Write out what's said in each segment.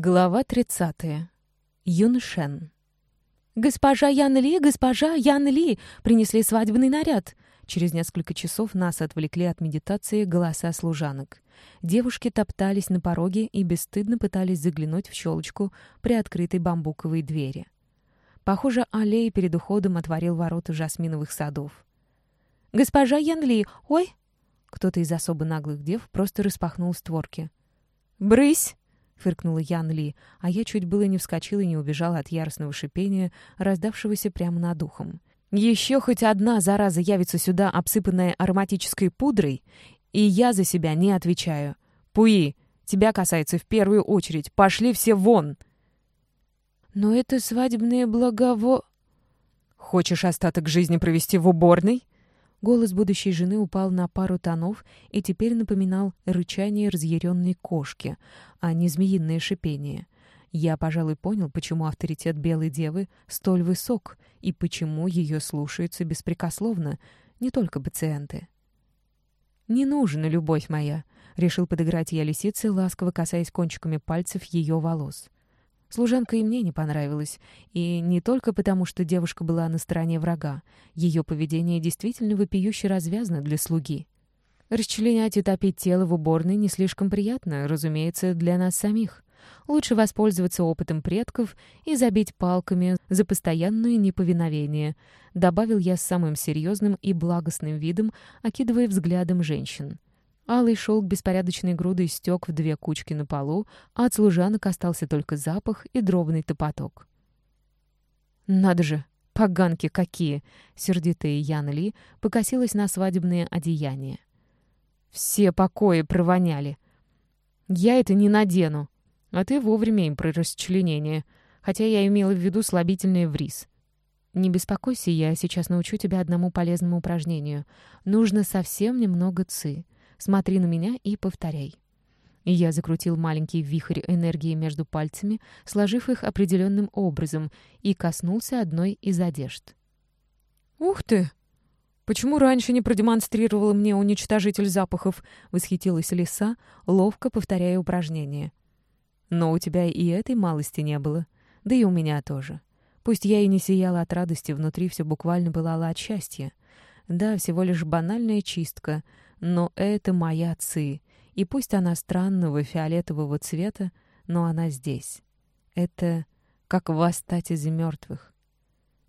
Глава 30. Юншен. «Госпожа Ян Ли, госпожа Ян Ли!» принесли свадебный наряд. Через несколько часов нас отвлекли от медитации голоса служанок. Девушки топтались на пороге и бесстыдно пытались заглянуть в щелочку при открытой бамбуковой двери. Похоже, аллея перед уходом отворил ворота жасминовых садов. «Госпожа Ян Ли! Ой!» Кто-то из особо наглых дев просто распахнул створки. «Брысь!» — фыркнула Ян Ли, а я чуть было не вскочила и не убежала от яростного шипения, раздавшегося прямо над ухом. «Еще хоть одна зараза явится сюда, обсыпанная ароматической пудрой, и я за себя не отвечаю. Пуи, тебя касается в первую очередь. Пошли все вон!» «Но это свадебное благово...» «Хочешь остаток жизни провести в уборной?» Голос будущей жены упал на пару тонов и теперь напоминал рычание разъяренной кошки, а не змеиное шипение. Я, пожалуй, понял, почему авторитет белой девы столь высок и почему ее слушаются беспрекословно не только пациенты. «Не нужна любовь моя», — решил подыграть я лисице, ласково касаясь кончиками пальцев ее волос. Служанка и мне не понравилась, и не только потому, что девушка была на стороне врага. Ее поведение действительно вопиюще развязно для слуги. Расчленять и топить тело в уборной не слишком приятно, разумеется, для нас самих. Лучше воспользоваться опытом предков и забить палками за постоянное неповиновение, добавил я с самым серьезным и благостным видом, окидывая взглядом женщин. Алый шелк беспорядочной грудой стек в две кучки на полу, а от служанок остался только запах и дробный топоток. «Надо же, поганки какие!» — сердитая Ян Ли покосилась на свадебные одеяния. «Все покои провоняли. Я это не надену. А ты вовремя им про расчленение, хотя я имела в виду слабительное в рис». «Не беспокойся, я сейчас научу тебя одному полезному упражнению. Нужно совсем немного ци». Смотри на меня и повторяй. Я закрутил маленький вихрь энергии между пальцами, сложив их определенным образом, и коснулся одной из одежд. «Ух ты! Почему раньше не продемонстрировала мне уничтожитель запахов?» — восхитилась лиса, ловко повторяя упражнение. «Но у тебя и этой малости не было. Да и у меня тоже. Пусть я и не сияла от радости, внутри все буквально пылало от счастья. Да, всего лишь банальная чистка — но это моя Ци, и пусть она странного фиолетового цвета, но она здесь. Это как восстать из мертвых.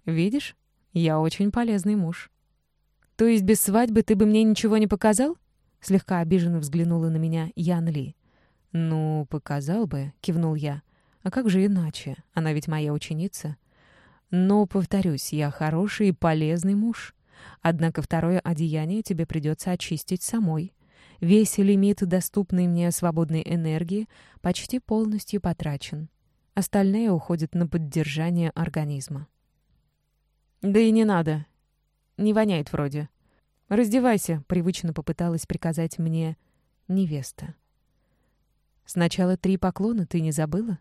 Видишь, я очень полезный муж. То есть без свадьбы ты бы мне ничего не показал? Слегка обиженно взглянула на меня Ян Ли. «Ну, показал бы», — кивнул я. «А как же иначе? Она ведь моя ученица». «Но, повторюсь, я хороший и полезный муж. Однако второе одеяние тебе придется очистить самой. Весь лимит доступной мне свободной энергии почти полностью потрачен. Остальное уходит на поддержание организма. «Да и не надо. Не воняет вроде. Раздевайся», — привычно попыталась приказать мне невеста. «Сначала три поклона ты не забыла?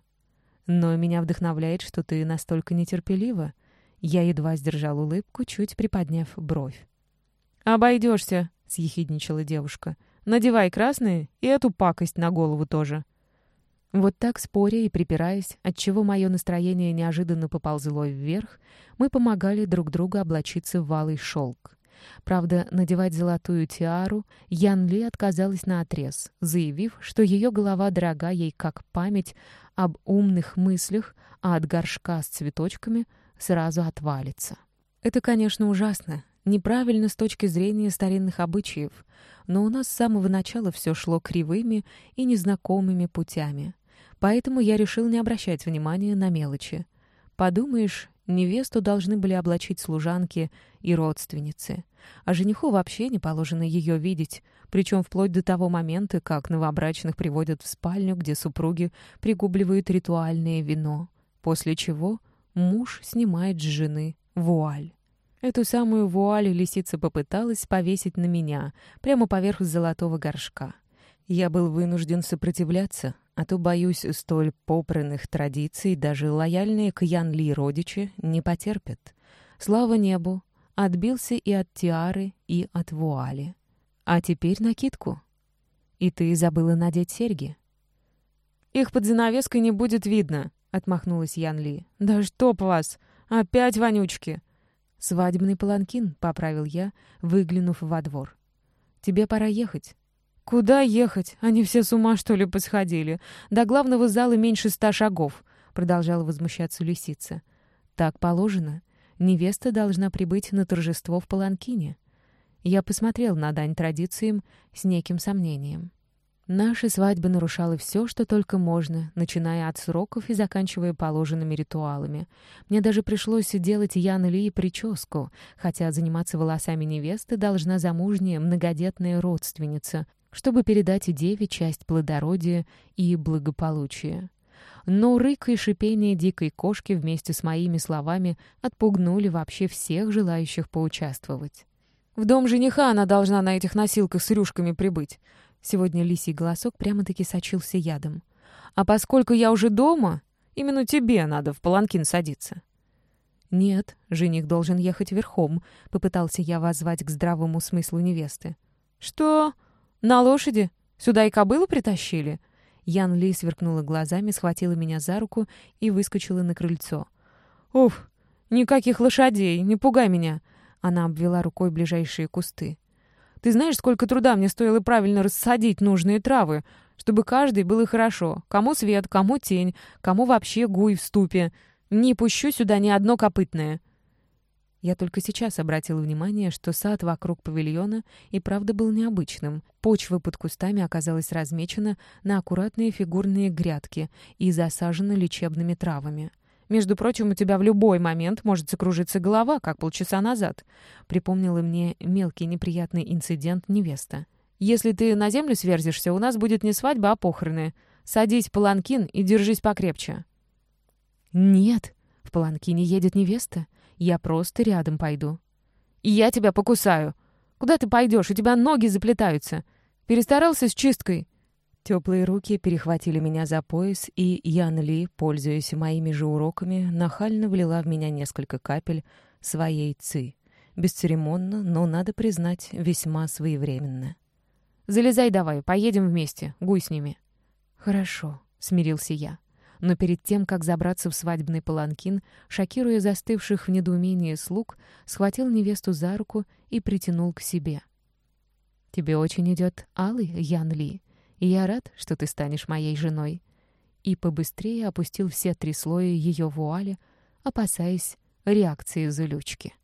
Но меня вдохновляет, что ты настолько нетерпелива, я едва сдержал улыбку, чуть приподняв бровь. «Обойдешься», — съехидничала девушка. «Надевай красные и эту пакость на голову тоже». Вот так, споря и припираясь, отчего мое настроение неожиданно поползло вверх, мы помогали друг другу облачиться в валый шелк. Правда, надевать золотую тиару Ян Ли отказалась наотрез, заявив, что ее голова дорога ей как память об умных мыслях, а от горшка с цветочками сразу отвалится. Это, конечно, ужасно, неправильно с точки зрения старинных обычаев, но у нас с самого начала все шло кривыми и незнакомыми путями. Поэтому я решил не обращать внимания на мелочи. Подумаешь, невесту должны были облачить служанки и родственницы, а жениху вообще не положено ее видеть, причем вплоть до того момента, как новобрачных приводят в спальню, где супруги пригубливают ритуальное вино, после чего муж снимает с жены вуаль. Эту самую вуаль лисица попыталась повесить на меня, прямо поверх золотого горшка. Я был вынужден сопротивляться, а то, боюсь, столь попранных традиций даже лояльные к Ян Ли родичи не потерпят. Слава небу, отбился и от тиары, и от вуали. А теперь накидку. И ты забыла надеть серьги. «Их под занавеской не будет видно», — отмахнулась Ян Ли. «Да чтоб вас! Опять вонючки!» «Свадебный паланкин», — поправил я, выглянув во двор. «Тебе пора ехать». «Куда ехать? Они все с ума, что ли, посходили? До главного зала меньше ста шагов», — продолжала возмущаться лисица. «Так положено. Невеста должна прибыть на торжество в Паланкине». Я посмотрел на дань традициям с неким сомнением. Наша свадьба нарушала все, что только можно, начиная от сроков и заканчивая положенными ритуалами. Мне даже пришлось делать Ян Ли прическу, хотя заниматься волосами невесты должна замужняя многодетная родственница, чтобы передать деве часть плодородия и благополучия. Но рык и шипение дикой кошки вместе с моими словами отпугнули вообще всех желающих поучаствовать. «В дом жениха она должна на этих носилках с рюшками прибыть», Сегодня лисий голосок прямо-таки сочился ядом. «А поскольку я уже дома, именно тебе надо в паланкин садиться». «Нет, жених должен ехать верхом», — попытался я воззвать к здравому смыслу невесты. «Что? На лошади? Сюда и кобылу притащили?» Ян Ли сверкнула глазами, схватила меня за руку и выскочила на крыльцо. «Уф, никаких лошадей, не пугай меня!» Она обвела рукой ближайшие кусты. Ты знаешь, сколько труда мне стоило правильно рассадить нужные травы, чтобы каждый было хорошо. Кому свет, кому тень, кому вообще гуй в ступе. Не пущу сюда ни одно копытное». Я только сейчас обратила внимание, что сад вокруг павильона и правда был необычным. Почва под кустами оказалась размечена на аккуратные фигурные грядки и засажена лечебными травами. Между прочим, у тебя в любой момент может закружиться голова, как полчаса назад», — припомнила мне мелкий неприятный инцидент невеста. «Если ты на землю сверзишься, у нас будет не свадьба, а похороны. Садись в паланкин и держись покрепче». «Нет, в паланкине едет невеста. Я просто рядом пойду». «И я тебя покусаю. Куда ты пойдешь? У тебя ноги заплетаются. Перестарался с чисткой?» Теплые руки перехватили меня за пояс, и Ян Ли, пользуясь моими же уроками, нахально влила в меня несколько капель своей ци. Бесцеремонно, но, надо признать, весьма своевременно. «Залезай давай, поедем вместе, гуй с ними». «Хорошо», — смирился я. Но перед тем, как забраться в свадебный паланкин, шокируя застывших в недоумении слуг, схватил невесту за руку и притянул к себе. «Тебе очень идет алый, Ян Ли», я рад, что ты станешь моей женой». И побыстрее опустил все три слоя ее вуали, опасаясь реакции Зулючки.